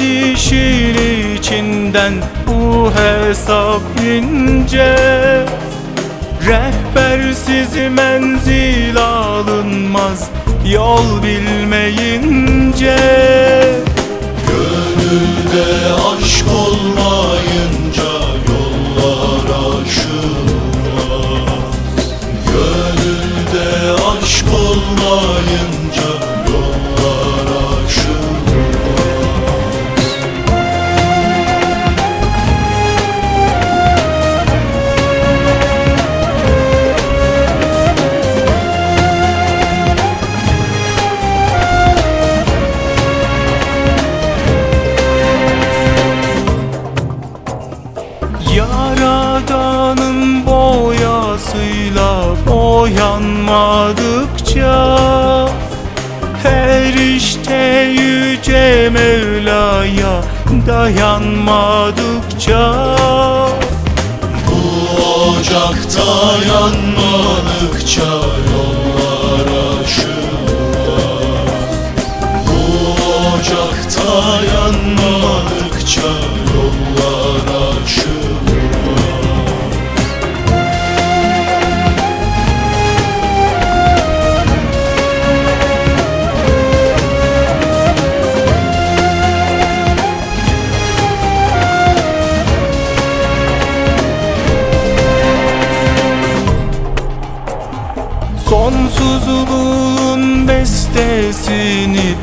işin içinden bu hesap ince. Rehbersiz menzil alınmaz yol bilmeyince boyasıyla boyanmadıkça Her işte yüce Mevla'ya dayanmadıkça Bu ocakta yanmadıkça yollar Sonsuzluğun bestesini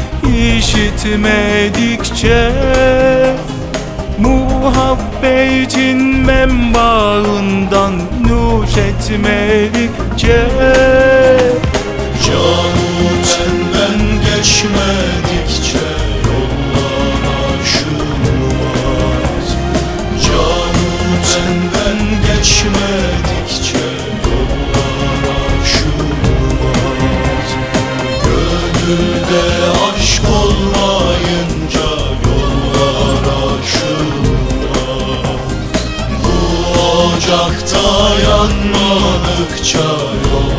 işitmedikçe Muhabbetin menbaından nuş etmedikçe Canı Gönülde aşk olmayınca yollar aşılmaz Bu ocakta yanmadıkça yollar